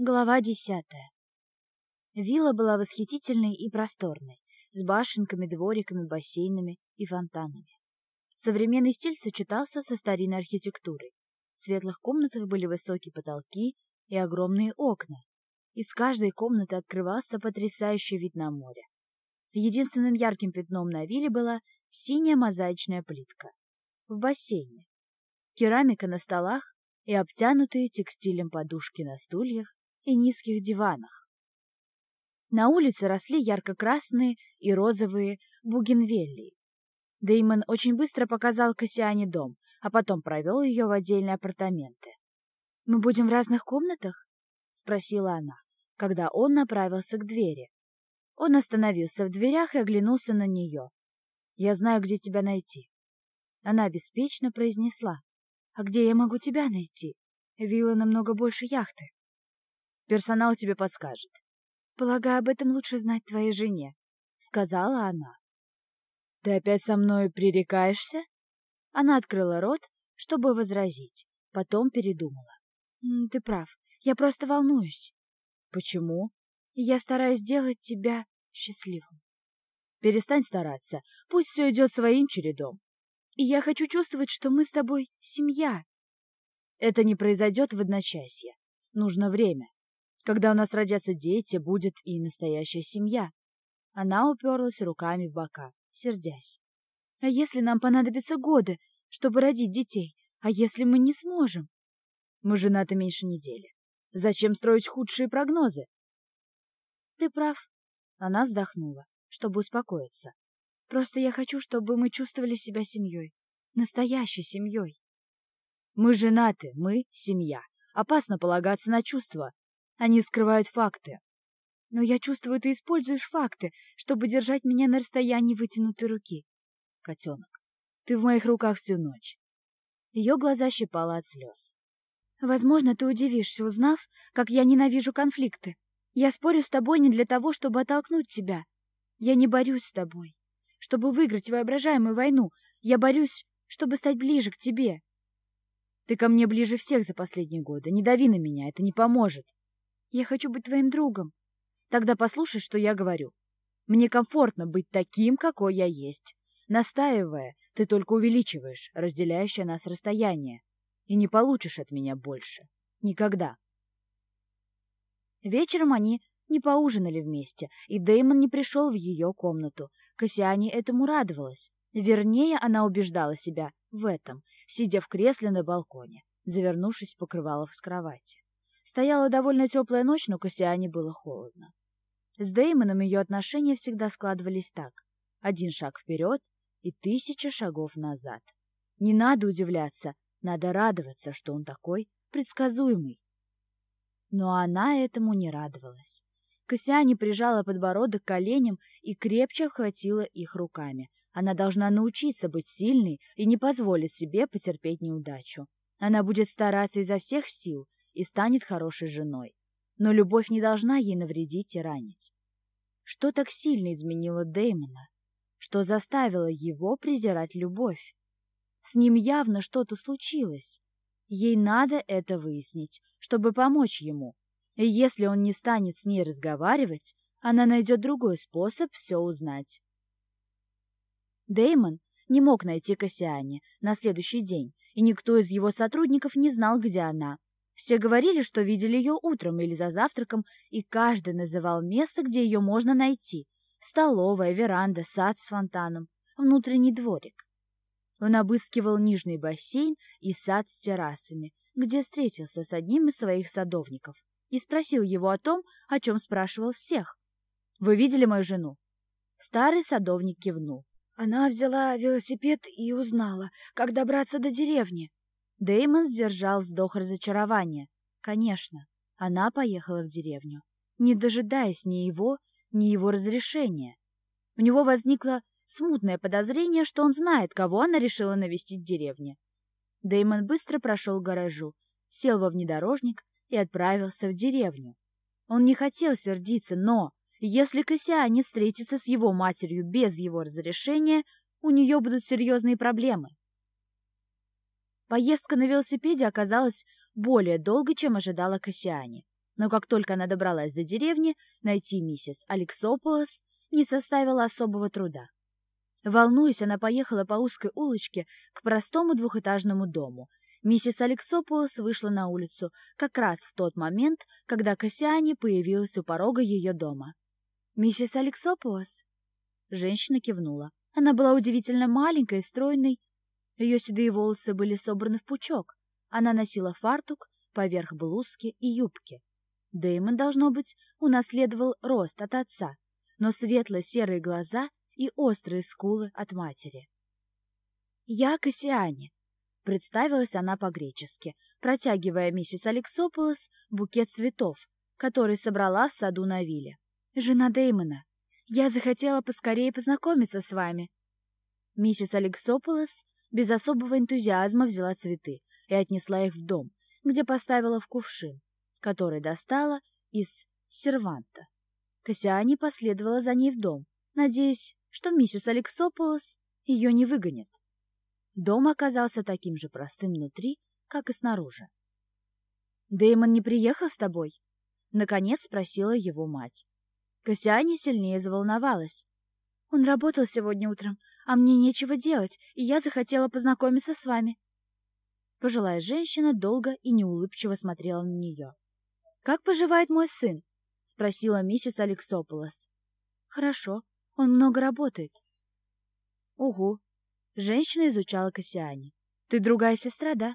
Глава десятая. Вилла была восхитительной и просторной, с башенками, двориками, бассейнами и фонтанами. Современный стиль сочетался со старинной архитектурой. В светлых комнатах были высокие потолки и огромные окна. Из каждой комнаты открывался потрясающий вид на море. Единственным ярким пятном на вилле была синяя мозаичная плитка. В бассейне. Керамика на столах и обтянутые текстилем подушки на стульях и низких диванах. На улице росли ярко-красные и розовые бугенвеллии. Деймон очень быстро показал Кассиане дом, а потом провел ее в отдельные апартаменты. «Мы будем в разных комнатах?» — спросила она, когда он направился к двери. Он остановился в дверях и оглянулся на нее. «Я знаю, где тебя найти». Она беспечно произнесла. «А где я могу тебя найти? Вилла намного больше яхты». Персонал тебе подскажет. Полагаю, об этом лучше знать твоей жене, сказала она. Ты опять со мной пререкаешься? Она открыла рот, чтобы возразить, потом передумала. Ты прав. Я просто волнуюсь. Почему? Я стараюсь сделать тебя счастливым. Перестань стараться. Пусть все идет своим чередом. И я хочу чувствовать, что мы с тобой семья. Это не произойдет в одночасье. Нужно время. Когда у нас родятся дети, будет и настоящая семья. Она уперлась руками в бока, сердясь. А если нам понадобятся годы, чтобы родить детей? А если мы не сможем? Мы женаты меньше недели. Зачем строить худшие прогнозы? Ты прав. Она вздохнула, чтобы успокоиться. Просто я хочу, чтобы мы чувствовали себя семьей. Настоящей семьей. Мы женаты, мы — семья. Опасно полагаться на чувства. Они скрывают факты. Но я чувствую, ты используешь факты, чтобы держать меня на расстоянии вытянутой руки. Котенок, ты в моих руках всю ночь. Ее глаза щипало от слез. Возможно, ты удивишься, узнав, как я ненавижу конфликты. Я спорю с тобой не для того, чтобы оттолкнуть тебя. Я не борюсь с тобой, чтобы выиграть воображаемую войну. Я борюсь, чтобы стать ближе к тебе. Ты ко мне ближе всех за последние годы. Не дави на меня, это не поможет. Я хочу быть твоим другом. Тогда послушай, что я говорю. Мне комфортно быть таким, какой я есть. Настаивая, ты только увеличиваешь разделяющее нас расстояние. И не получишь от меня больше. Никогда. Вечером они не поужинали вместе, и Дэймон не пришел в ее комнату. Кассиане этому радовалась. Вернее, она убеждала себя в этом, сидя в кресле на балконе, завернувшись в покрывало с кровати. Стояла довольно теплая ночь, но Кассиане было холодно. С Дэймоном ее отношения всегда складывались так. Один шаг вперед и тысяча шагов назад. Не надо удивляться, надо радоваться, что он такой предсказуемый. Но она этому не радовалась. Кассиане прижала подбородок к коленям и крепче обхватила их руками. Она должна научиться быть сильной и не позволить себе потерпеть неудачу. Она будет стараться изо всех сил, и станет хорошей женой. Но любовь не должна ей навредить и ранить. Что так сильно изменило Дэймона? Что заставило его презирать любовь? С ним явно что-то случилось. Ей надо это выяснить, чтобы помочь ему. И если он не станет с ней разговаривать, она найдет другой способ все узнать. Дэймон не мог найти Кассиане на следующий день, и никто из его сотрудников не знал, где она. Все говорили, что видели ее утром или за завтраком, и каждый называл место, где ее можно найти. Столовая, веранда, сад с фонтаном, внутренний дворик. Он обыскивал нижний бассейн и сад с террасами, где встретился с одним из своих садовников и спросил его о том, о чем спрашивал всех. «Вы видели мою жену?» Старый садовник кивнул. Она взяла велосипед и узнала, как добраться до деревни. Дэймон сдержал вздох разочарования. Конечно, она поехала в деревню, не дожидаясь ни его, ни его разрешения. У него возникло смутное подозрение, что он знает, кого она решила навестить в деревне. Дэймон быстро прошел к гаражу, сел во внедорожник и отправился в деревню. Он не хотел сердиться, но если Кассиане встретится с его матерью без его разрешения, у нее будут серьезные проблемы. Поездка на велосипеде оказалась более долгой, чем ожидала Кассиане. Но как только она добралась до деревни, найти миссис Алексополос не составило особого труда. Волнуясь, она поехала по узкой улочке к простому двухэтажному дому. Миссис Алексополос вышла на улицу как раз в тот момент, когда Кассиане появилась у порога ее дома. «Миссис Алексополос?» Женщина кивнула. Она была удивительно маленькой стройной. Ее седые волосы были собраны в пучок. Она носила фартук поверх блузки и юбки. Дэймон, должно быть, унаследовал рост от отца, но светло-серые глаза и острые скулы от матери. «Я Кассиане», — представилась она по-гречески, протягивая миссис Алексополос букет цветов, который собрала в саду на вилле. «Жена Дэймона. Я захотела поскорее познакомиться с вами». Миссис Алексополос без особого энтузиазма взяла цветы и отнесла их в дом, где поставила в кувшин, который достала из серванта. Кассиане последовала за ней в дом, надеясь, что миссис Алексополос ее не выгонит. Дом оказался таким же простым внутри, как и снаружи. «Дэймон не приехал с тобой?» — наконец спросила его мать. Кассиане сильнее заволновалась. «Он работал сегодня утром, а мне нечего делать, и я захотела познакомиться с вами». Пожилая женщина долго и неулыбчиво смотрела на нее. «Как поживает мой сын?» — спросила миссис Алексополос. «Хорошо, он много работает». «Угу». Женщина изучала Кассиане. «Ты другая сестра, да?»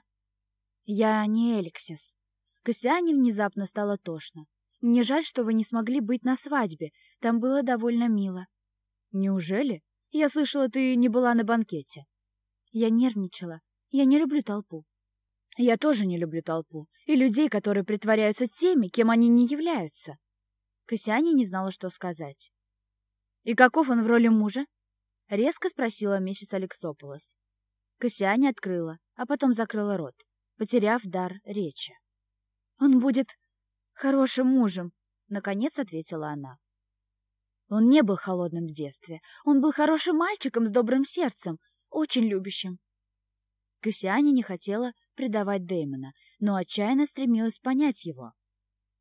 «Я не Эликсис». Кассиане внезапно стало тошно. «Мне жаль, что вы не смогли быть на свадьбе. Там было довольно мило». «Неужели? Я слышала, ты не была на банкете». Я нервничала. Я не люблю толпу. Я тоже не люблю толпу и людей, которые притворяются теми, кем они не являются. Кассиане не знала, что сказать. «И каков он в роли мужа?» — резко спросила миссис Алексополос. Кассиане открыла, а потом закрыла рот, потеряв дар речи. «Он будет хорошим мужем», — наконец ответила она. Он не был холодным в детстве. Он был хорошим мальчиком с добрым сердцем, очень любящим. Кассиане не хотела предавать Дэймона, но отчаянно стремилась понять его.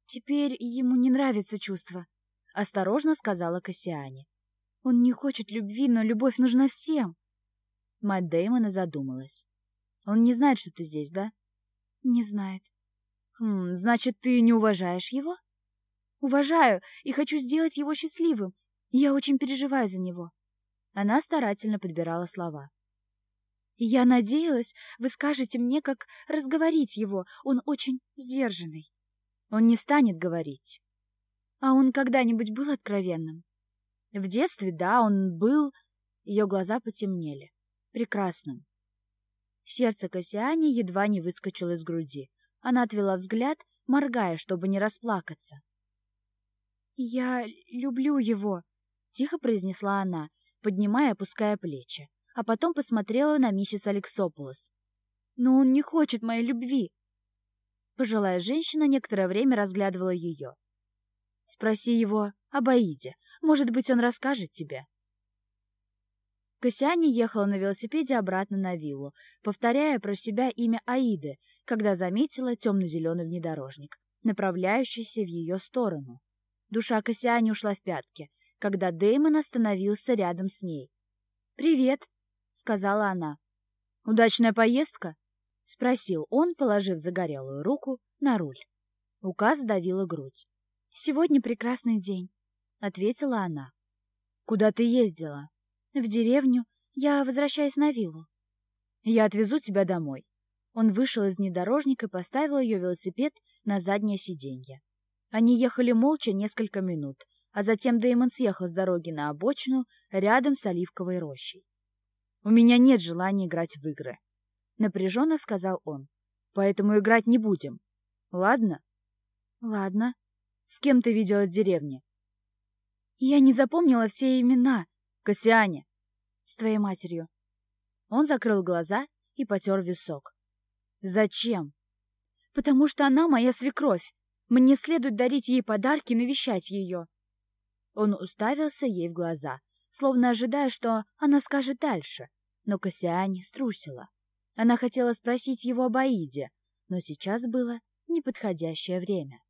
«Теперь ему не нравится чувство», — осторожно сказала Кассиане. «Он не хочет любви, но любовь нужна всем». Мать Дэймона задумалась. «Он не знает, что ты здесь, да?» «Не знает». «Хм, значит, ты не уважаешь его?» «Уважаю и хочу сделать его счастливым. Я очень переживаю за него». Она старательно подбирала слова. Я надеялась, вы скажете мне, как разговорить его. Он очень сдержанный. Он не станет говорить. А он когда-нибудь был откровенным? В детстве, да, он был... Ее глаза потемнели. Прекрасным. Сердце Кассиани едва не выскочило из груди. Она отвела взгляд, моргая, чтобы не расплакаться. «Я люблю его», — тихо произнесла она, поднимая и опуская плечи а потом посмотрела на миссис Алексополос. «Но он не хочет моей любви!» Пожилая женщина некоторое время разглядывала ее. «Спроси его об Аиде. Может быть, он расскажет тебе». Косяне ехала на велосипеде обратно на виллу, повторяя про себя имя Аиды, когда заметила темно-зеленый внедорожник, направляющийся в ее сторону. Душа Косяне ушла в пятки, когда Дэймон остановился рядом с ней. «Привет!» — сказала она. «Удачная поездка?» — спросил он, положив загорелую руку на руль. Указ давила грудь. «Сегодня прекрасный день», — ответила она. «Куда ты ездила?» «В деревню. Я возвращаюсь на виллу». «Я отвезу тебя домой». Он вышел из внедорожника и поставил ее велосипед на заднее сиденье. Они ехали молча несколько минут, а затем Дэймон съехал с дороги на обочину рядом с оливковой рощей. У меня нет желания играть в игры. Напряженно сказал он. Поэтому играть не будем. Ладно? Ладно. С кем ты виделась в деревне? Я не запомнила все имена. Кассиане. С твоей матерью. Он закрыл глаза и потер висок. Зачем? Потому что она моя свекровь. Мне следует дарить ей подарки и навещать ее. Он уставился ей в глаза, словно ожидая, что она скажет дальше. Но Кассиане струсила. Она хотела спросить его об Аиде, но сейчас было неподходящее время.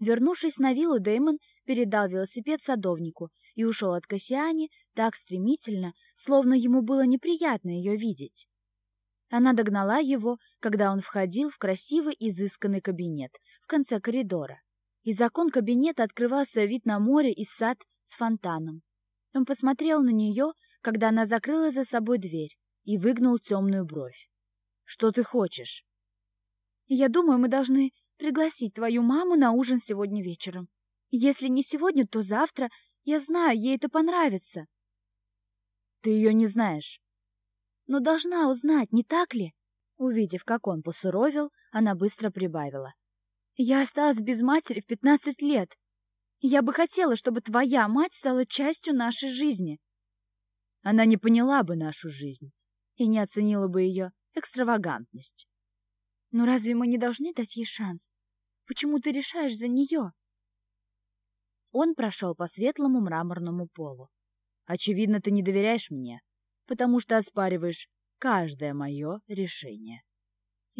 Вернувшись на виллу, Дэймон передал велосипед садовнику и ушел от Кассиани так стремительно, словно ему было неприятно ее видеть. Она догнала его, когда он входил в красивый изысканный кабинет в конце коридора. Из окон кабинета открывался вид на море и сад с фонтаном. Он посмотрел на нее, когда она закрыла за собой дверь, и выгнул темную бровь. «Что ты хочешь?» «Я думаю, мы должны пригласить твою маму на ужин сегодня вечером. Если не сегодня, то завтра. Я знаю, ей это понравится». «Ты ее не знаешь». «Но должна узнать, не так ли?» Увидев, как он посуровил, она быстро прибавила. «Я осталась без матери в пятнадцать лет. Я бы хотела, чтобы твоя мать стала частью нашей жизни». Она не поняла бы нашу жизнь и не оценила бы ее экстравагантность. Но разве мы не должны дать ей шанс? Почему ты решаешь за нее? Он прошел по светлому мраморному полу. Очевидно, ты не доверяешь мне, потому что оспариваешь каждое мое решение.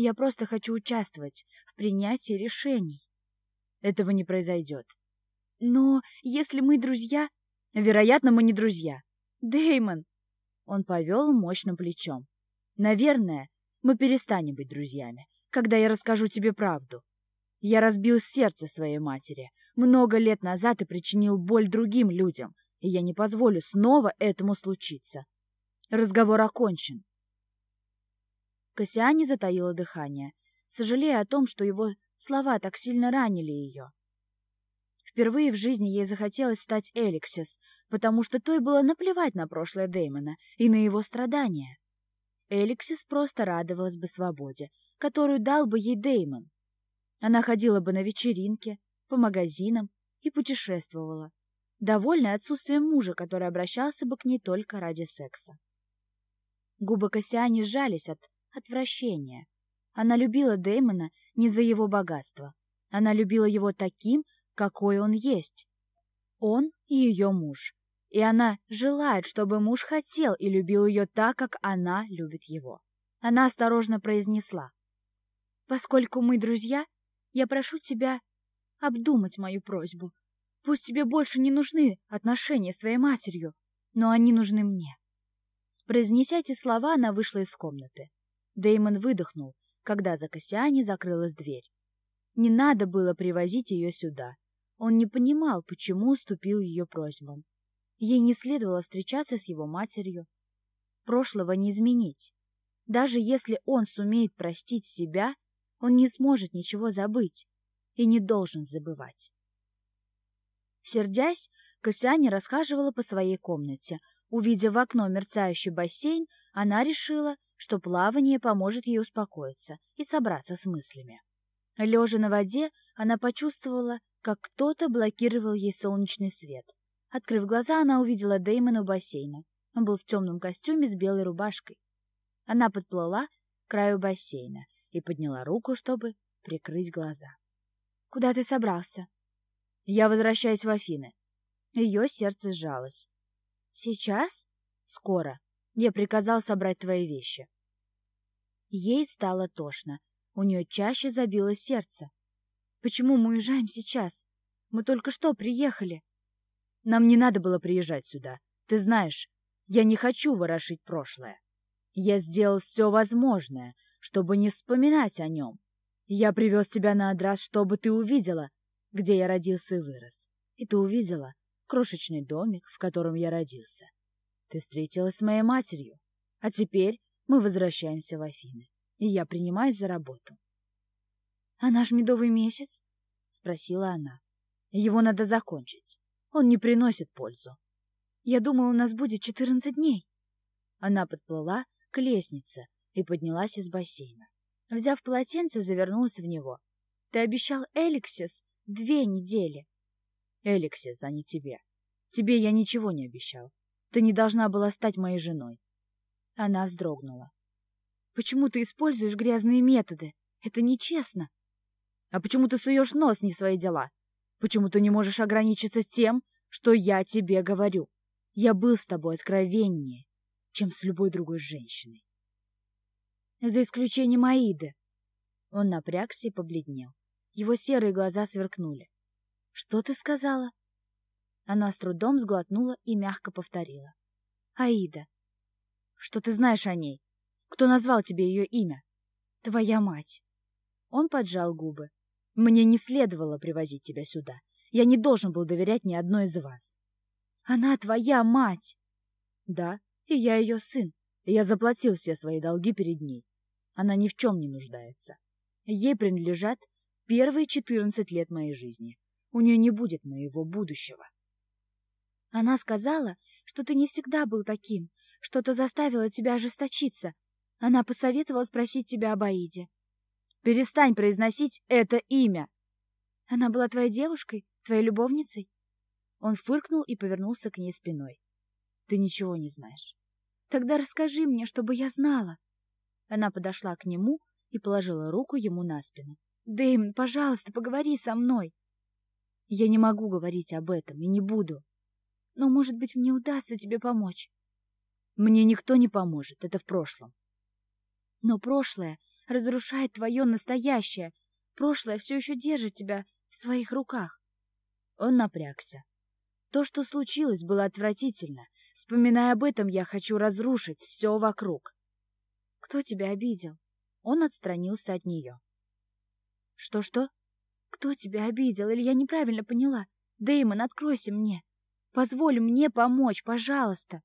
Я просто хочу участвовать в принятии решений. Этого не произойдет. Но если мы друзья... Вероятно, мы не друзья. Деймон, он повел мощным плечом. «Наверное, мы перестанем быть друзьями, когда я расскажу тебе правду. Я разбил сердце своей матери много лет назад и причинил боль другим людям, и я не позволю снова этому случиться. Разговор окончен». Кассиане затаила дыхание, сожалея о том, что его слова так сильно ранили ее. Впервые в жизни ей захотелось стать Эликсис, потому что той было наплевать на прошлое Дэймона и на его страдания. Эликсис просто радовалась бы свободе, которую дал бы ей Дэймон. Она ходила бы на вечеринки, по магазинам и путешествовала, довольная отсутствием мужа, который обращался бы к ней только ради секса. Губы Кассиани сжались от отвращения. Она любила Дэймона не за его богатство. Она любила его таким, какой он есть. Он ее муж. И она желает, чтобы муж хотел и любил ее так, как она любит его. Она осторожно произнесла. «Поскольку мы друзья, я прошу тебя обдумать мою просьбу. Пусть тебе больше не нужны отношения с твоей матерью, но они нужны мне». Произнеся эти слова, она вышла из комнаты. Деймон выдохнул, когда за Кассиане закрылась дверь. Не надо было привозить ее сюда. Он не понимал, почему уступил ее просьбам. Ей не следовало встречаться с его матерью. Прошлого не изменить. Даже если он сумеет простить себя, он не сможет ничего забыть и не должен забывать. Сердясь, Косяня расхаживала по своей комнате. Увидев в окно мерцающий бассейн, она решила, что плавание поможет ей успокоиться и собраться с мыслями. Лежа на воде, она почувствовала, как кто-то блокировал ей солнечный свет. Открыв глаза, она увидела Дэймона у бассейна. Он был в темном костюме с белой рубашкой. Она подплыла к краю бассейна и подняла руку, чтобы прикрыть глаза. — Куда ты собрался? — Я возвращаюсь в Афины. Ее сердце сжалось. — Сейчас? — Скоро. Я приказал собрать твои вещи. Ей стало тошно. У нее чаще забилось сердце. Почему мы уезжаем сейчас? Мы только что приехали. Нам не надо было приезжать сюда. Ты знаешь, я не хочу ворошить прошлое. Я сделал все возможное, чтобы не вспоминать о нем. Я привез тебя на Адрас, чтобы ты увидела, где я родился и вырос. И ты увидела крошечный домик, в котором я родился. Ты встретилась с моей матерью. А теперь мы возвращаемся в Афины, и я принимаюсь за работу. «А наш медовый месяц?» — спросила она. «Его надо закончить. Он не приносит пользу. Я думала, у нас будет четырнадцать дней». Она подплыла к лестнице и поднялась из бассейна. Взяв полотенце, завернулась в него. «Ты обещал Эликсис две недели». «Эликсис, а не тебе. Тебе я ничего не обещал. Ты не должна была стать моей женой». Она вздрогнула. «Почему ты используешь грязные методы? Это нечестно». А почему ты суешь нос не в свои дела? Почему ты не можешь ограничиться тем, что я тебе говорю? Я был с тобой откровеннее, чем с любой другой женщиной. За исключением Аиды. Он напрягся и побледнел. Его серые глаза сверкнули. Что ты сказала? Она с трудом сглотнула и мягко повторила. Аида. Что ты знаешь о ней? Кто назвал тебе ее имя? Твоя мать. Он поджал губы. Мне не следовало привозить тебя сюда. Я не должен был доверять ни одной из вас. Она твоя мать. Да, и я ее сын. я заплатил все свои долги перед ней. Она ни в чем не нуждается. Ей принадлежат первые четырнадцать лет моей жизни. У нее не будет моего будущего. Она сказала, что ты не всегда был таким, что-то заставило тебя ожесточиться. Она посоветовала спросить тебя об Аиде. Перестань произносить это имя. Она была твоей девушкой, твоей любовницей? Он фыркнул и повернулся к ней спиной. Ты ничего не знаешь. Тогда расскажи мне, чтобы я знала. Она подошла к нему и положила руку ему на спину. Дэймон, пожалуйста, поговори со мной. Я не могу говорить об этом и не буду. Но, может быть, мне удастся тебе помочь. Мне никто не поможет, это в прошлом. Но прошлое разрушает твое настоящее. Прошлое все еще держит тебя в своих руках. Он напрягся. То, что случилось, было отвратительно. Вспоминая об этом, я хочу разрушить все вокруг. Кто тебя обидел? Он отстранился от нее. Что-что? Кто тебя обидел? Или я неправильно поняла? Дэймон, откройся мне. Позволь мне помочь, пожалуйста.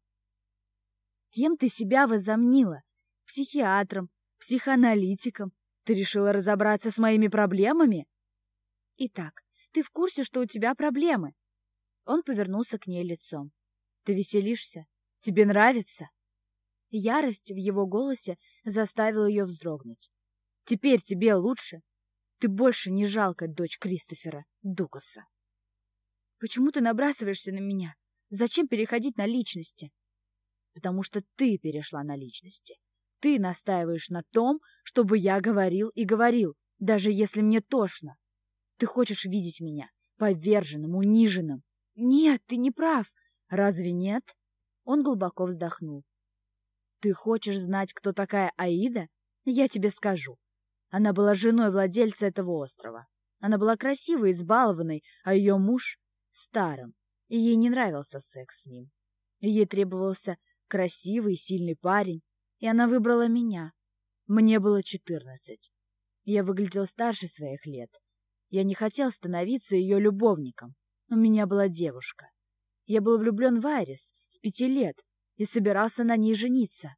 Кем ты себя возомнила? Психиатром, психоаналитиком? Ты решила разобраться с моими проблемами? Итак, ты в курсе, что у тебя проблемы? Он повернулся к ней лицом. Ты веселишься? Тебе нравится? Ярость в его голосе заставила ее вздрогнуть. Теперь тебе лучше? Ты больше не жалко дочь Кристофера Дукаса. Почему ты набрасываешься на меня? Зачем переходить на личности? Потому что ты перешла на личности. Ты настаиваешь на том, чтобы я говорил и говорил, даже если мне тошно. Ты хочешь видеть меня поверженным, униженным. Нет, ты не прав. Разве нет? Он глубоко вздохнул. Ты хочешь знать, кто такая Аида? Я тебе скажу. Она была женой владельца этого острова. Она была красивой, избалованной, а ее муж — старым, и ей не нравился секс с ним. Ей требовался красивый, сильный парень, и она выбрала меня. Мне было четырнадцать. Я выглядел старше своих лет, я не хотел становиться ее любовником. У меня была девушка. Я был влюблен в Айрис с пяти лет и собирался на ней жениться.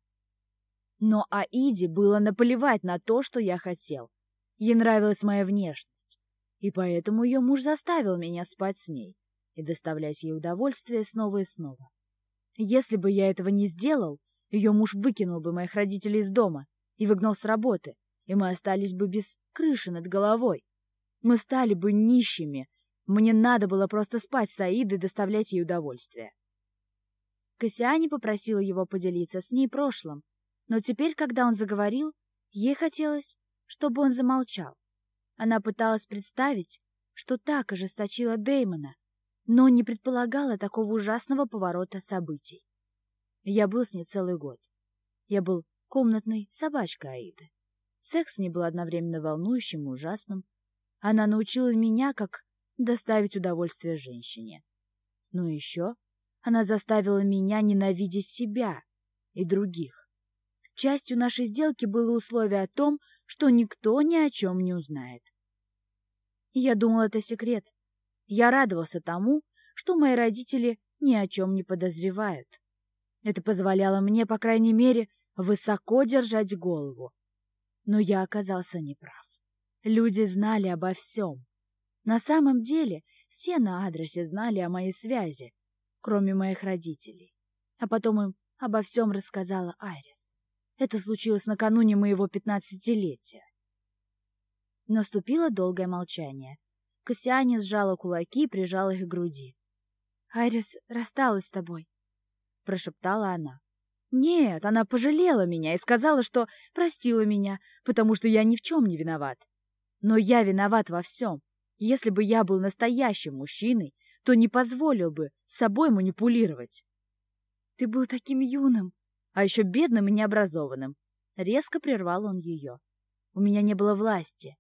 Но Аиде было наплевать на то, что я хотел. Ей нравилась моя внешность, и поэтому ее муж заставил меня спать с ней и доставлять ей удовольствие снова и снова. Если бы я этого не сделал, ее муж выкинул бы моих родителей из дома и выгнал с работы, и мы остались бы без крыши над головой. Мы стали бы нищими. Мне надо было просто спать с Аидой и доставлять ей удовольствие. Кассиане попросила его поделиться с ней прошлым, но теперь, когда он заговорил, ей хотелось, чтобы он замолчал. Она пыталась представить, что так ожесточила Дэймона, но не предполагала такого ужасного поворота событий. Я был с ней целый год. Я был комнатной собачкой Аиды. Секс не был одновременно волнующим и ужасным, она научила меня, как доставить удовольствие женщине. Но еще она заставила меня ненавидеть себя и других. Частью нашей сделки было условие о том, что никто ни о чем не узнает. Я думал, это секрет. Я радовался тому, что мои родители ни о чем не подозревают. Это позволяло мне, по крайней мере, высоко держать голову. Но я оказался неправ. Люди знали обо всем. На самом деле, все на адресе знали о моей связи, кроме моих родителей. А потом им обо всем рассказала Айрис. Это случилось накануне моего пятнадцатилетия. Наступило долгое молчание. Кассиане сжала кулаки и прижала их к груди. «Айрис рассталась с тобой», — прошептала она. «Нет, она пожалела меня и сказала, что простила меня, потому что я ни в чем не виноват. Но я виноват во всем. Если бы я был настоящим мужчиной, то не позволил бы собой манипулировать. Ты был таким юным, а еще бедным и необразованным. Резко прервал он ее. У меня не было власти.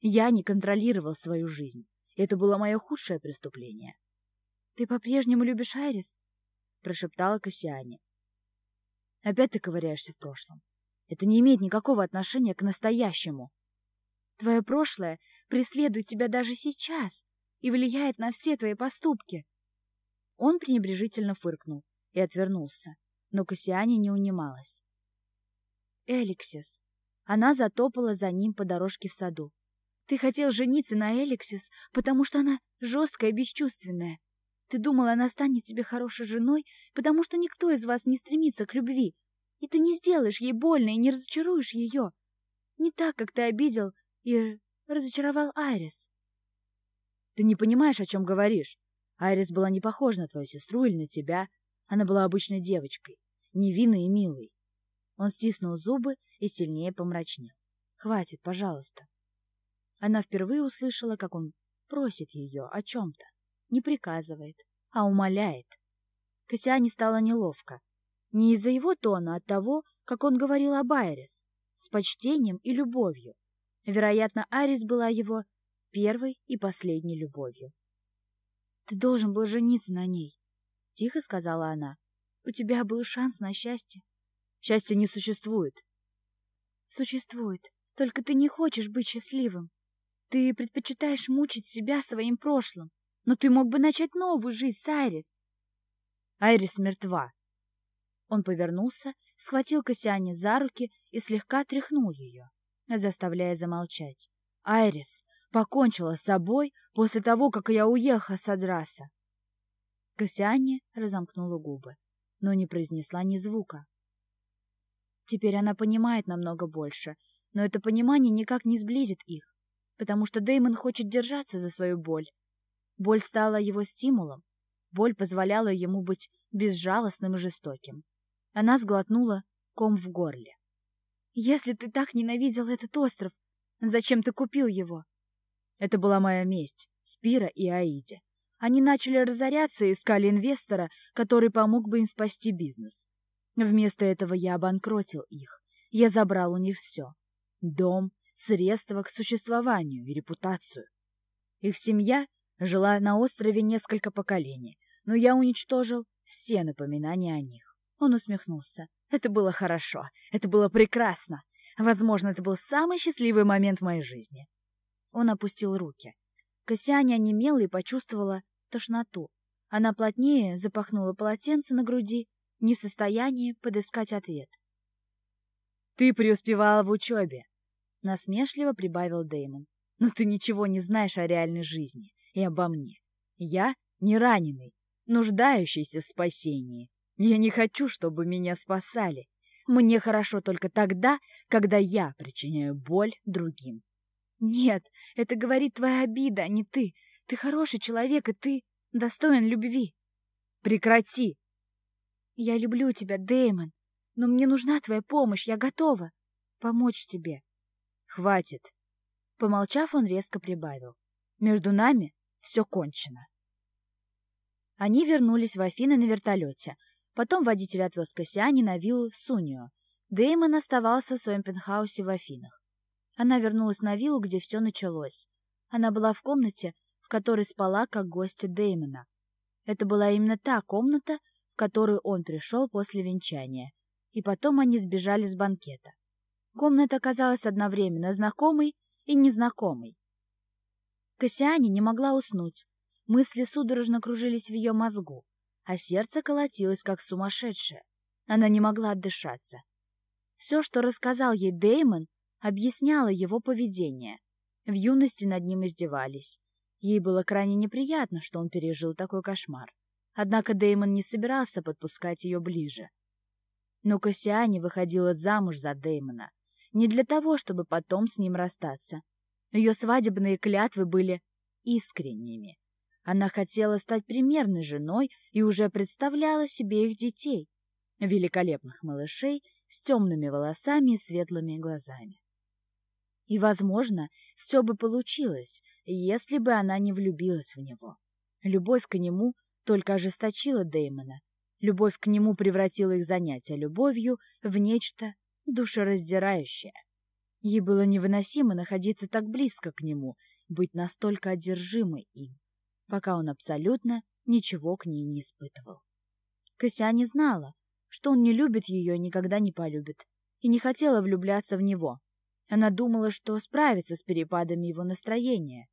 Я не контролировал свою жизнь. Это было мое худшее преступление. «Ты по-прежнему любишь Айрис?» — прошептала Кассиане. «Опять ты ковыряешься в прошлом. Это не имеет никакого отношения к настоящему. Твое прошлое преследует тебя даже сейчас и влияет на все твои поступки». Он пренебрежительно фыркнул и отвернулся, но Кассиане не унималась. «Эликсис!» Она затопала за ним по дорожке в саду. «Ты хотел жениться на Эликсис, потому что она жесткая и бесчувственная. Ты думал, она станет тебе хорошей женой, потому что никто из вас не стремится к любви, и ты не сделаешь ей больно и не разочаруешь ее. Не так, как ты обидел и разочаровал Айрис. Ты не понимаешь, о чем говоришь. Айрис была не похожа на твою сестру или на тебя. Она была обычной девочкой, невинной и милой. Он стиснул зубы и сильнее помрачнел. «Хватит, пожалуйста». Она впервые услышала, как он просит ее о чем-то не приказывает, а умоляет. Косяне стало неловко. Не из-за его тона, а от того, как он говорил об Айрис, с почтением и любовью. Вероятно, Айрис была его первой и последней любовью. «Ты должен был жениться на ней», — тихо сказала она. «У тебя был шанс на счастье». «Счастья не существует». «Существует, только ты не хочешь быть счастливым. Ты предпочитаешь мучить себя своим прошлым, но ты мог бы начать новую жизнь Айрис. Айрис мертва. Он повернулся, схватил Косяне за руки и слегка тряхнул ее, заставляя замолчать. Айрис покончила с собой после того, как я уехала с Адраса. Косяне разомкнула губы, но не произнесла ни звука. Теперь она понимает намного больше, но это понимание никак не сблизит их, потому что Дэймон хочет держаться за свою боль, Боль стала его стимулом. Боль позволяла ему быть безжалостным и жестоким. Она сглотнула ком в горле. «Если ты так ненавидел этот остров, зачем ты купил его?» Это была моя месть, Спира и Аиде. Они начали разоряться и искали инвестора, который помог бы им спасти бизнес. Вместо этого я обанкротил их. Я забрал у них все. Дом, средства к существованию и репутацию. Их семья Жила на острове несколько поколений, но я уничтожил все напоминания о них. Он усмехнулся. Это было хорошо, это было прекрасно. Возможно, это был самый счастливый момент в моей жизни. Он опустил руки. Косяня онемела и почувствовала тошноту. Она плотнее запахнула полотенце на груди, не в состоянии подыскать ответ. «Ты преуспевала в учебе», — насмешливо прибавил Дэймон. «Но ты ничего не знаешь о реальной жизни и обо мне. Я не раненый, нуждающийся в спасении. Я не хочу, чтобы меня спасали. Мне хорошо только тогда, когда я причиняю боль другим. Нет, это говорит твоя обида, а не ты. Ты хороший человек, и ты достоин любви. Прекрати. Я люблю тебя, Дэймон, но мне нужна твоя помощь, я готова помочь тебе. Хватит. Помолчав, он резко прибавил. Между нами все кончено. Они вернулись в Афины на вертолете. Потом водитель отвез Кассиани на виллу в Сунио. Дэймон оставался в своем пентхаусе в Афинах. Она вернулась на виллу, где все началось. Она была в комнате, в которой спала как гостья Дэймона. Это была именно та комната, в которую он пришел после венчания. И потом они сбежали с банкета. Комната оказалась одновременно знакомой и незнакомой. Кассиане не могла уснуть. Мысли судорожно кружились в ее мозгу, а сердце колотилось, как сумасшедшее. Она не могла отдышаться. Все, что рассказал ей Деймон, объясняло его поведение. В юности над ним издевались. Ей было крайне неприятно, что он пережил такой кошмар. Однако Деймон не собирался подпускать ее ближе. Но Кассиане выходила замуж за Деймона. Не для того, чтобы потом с ним расстаться, ее свадебные клятвы были искренними. Она хотела стать примерной женой и уже представляла себе их детей, великолепных малышей с темными волосами и светлыми глазами. И, возможно, все бы получилось, если бы она не влюбилась в него. Любовь к нему только ожесточила Дэймона. Любовь к нему превратила их занятия любовью в нечто душераздирающее. Ей было невыносимо находиться так близко к нему, быть настолько одержимой им, пока он абсолютно ничего к ней не испытывал. Косяне знала, что он не любит ее и никогда не полюбит, и не хотела влюбляться в него. Она думала, что справится с перепадами его настроения,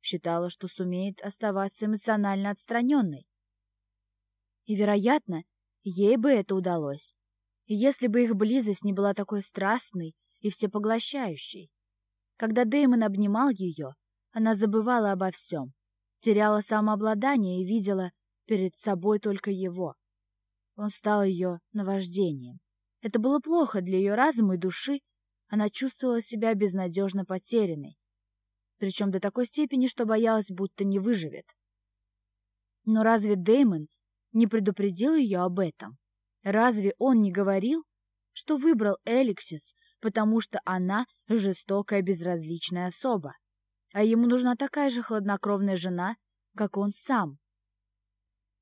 считала, что сумеет оставаться эмоционально отстраненной. И, вероятно, ей бы это удалось, если бы их близость не была такой страстной и всепоглощающей. Когда Дэймон обнимал ее, она забывала обо всем, теряла самообладание и видела перед собой только его. Он стал ее наваждением. Это было плохо для ее разума и души, она чувствовала себя безнадежно потерянной, причем до такой степени, что боялась, будто не выживет. Но разве Дэймон не предупредил ее об этом? Разве он не говорил, что выбрал Эликсис, потому что она жестокая безразличная особа, а ему нужна такая же хладнокровная жена, как он сам?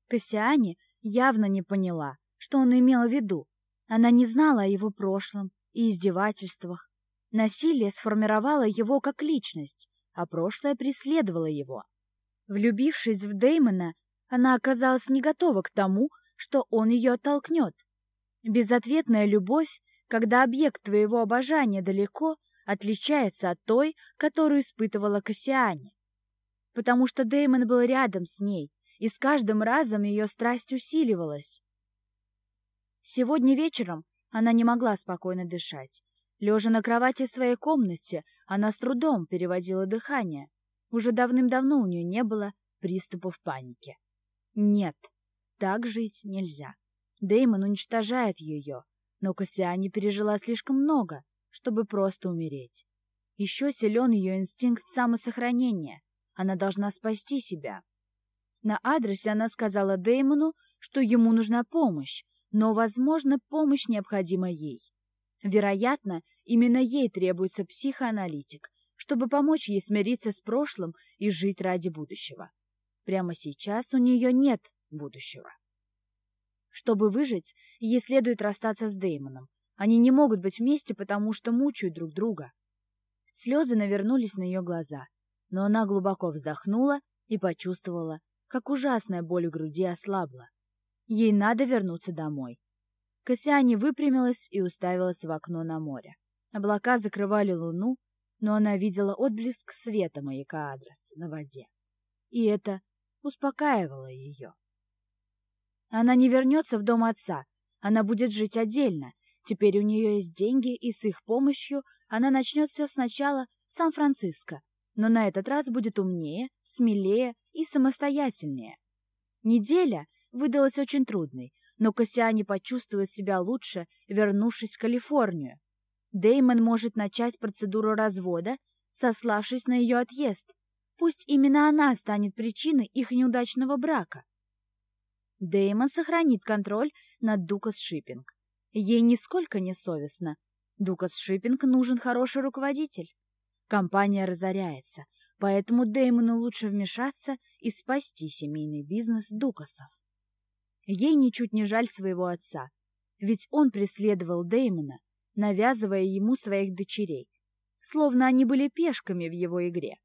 Кассиане явно не поняла, что он имел в виду. Она не знала о его прошлом и издевательствах. Насилие сформировало его как личность, а прошлое преследовало его. Влюбившись в Дэймона, она оказалась не готова к тому, что он ее оттолкнет. Безответная любовь, когда объект твоего обожания далеко, отличается от той, которую испытывала Кассиане. Потому что Дэймон был рядом с ней, и с каждым разом ее страсть усиливалась. Сегодня вечером она не могла спокойно дышать. Лежа на кровати в своей комнате, она с трудом переводила дыхание. Уже давным-давно у нее не было приступов паники. Нет, так жить нельзя. Дэймон уничтожает ее, но Кассиане пережила слишком много, чтобы просто умереть. Еще силен ее инстинкт самосохранения. Она должна спасти себя. На адресе она сказала Дэймону, что ему нужна помощь, но, возможно, помощь необходима ей. Вероятно, именно ей требуется психоаналитик, чтобы помочь ей смириться с прошлым и жить ради будущего. Прямо сейчас у нее нет будущего. Чтобы выжить, ей следует расстаться с Дэймоном. Они не могут быть вместе, потому что мучают друг друга. Слезы навернулись на ее глаза, но она глубоко вздохнула и почувствовала, как ужасная боль в груди ослабла. Ей надо вернуться домой. Кассиане выпрямилась и уставилась в окно на море. Облака закрывали луну, но она видела отблеск света маяка адрес на воде. И это успокаивало ее. Она не вернется в дом отца, она будет жить отдельно. Теперь у нее есть деньги, и с их помощью она начнет все сначала в Сан-Франциско, но на этот раз будет умнее, смелее и самостоятельнее. Неделя выдалась очень трудной, но Кассиане почувствует себя лучше, вернувшись в Калифорнию. Деймон может начать процедуру развода, сославшись на ее отъезд. Пусть именно она станет причиной их неудачного брака. Деймон сохранит контроль над Дукас Шиппинг. Ей нисколько не совестно. Дукас Шиппинг нужен хороший руководитель. Компания разоряется, поэтому Деймону лучше вмешаться и спасти семейный бизнес Дукасов. Ей ничуть не жаль своего отца, ведь он преследовал Деймона, навязывая ему своих дочерей, словно они были пешками в его игре.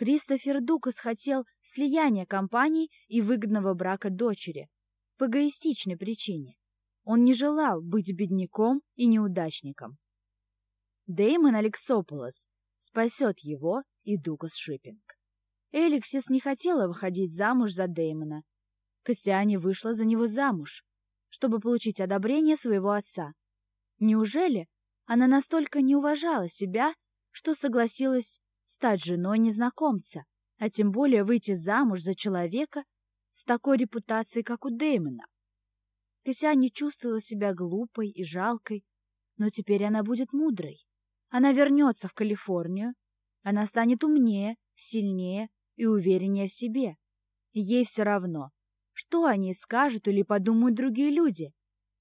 Кристофер Дукас хотел слияния компаний и выгодного брака дочери по эгоистичной причине. Он не желал быть бедняком и неудачником. Деймон Алексополос спасет его и Дукас Шиппинг. Эликсис не хотела выходить замуж за Деймона. Кассиане вышла за него замуж, чтобы получить одобрение своего отца. Неужели она настолько не уважала себя, что согласилась стать женой незнакомца, а тем более выйти замуж за человека с такой репутацией, как у Дэймона. Кися не чувствовала себя глупой и жалкой, но теперь она будет мудрой. Она вернется в Калифорнию, она станет умнее, сильнее и увереннее в себе. Ей все равно, что они скажут или подумают другие люди.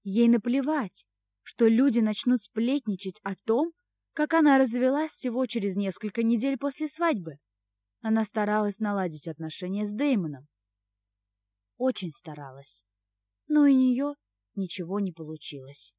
Ей наплевать, что люди начнут сплетничать о том, как она развелась всего через несколько недель после свадьбы. Она старалась наладить отношения с Дэймоном. Очень старалась. Но у нее ничего не получилось.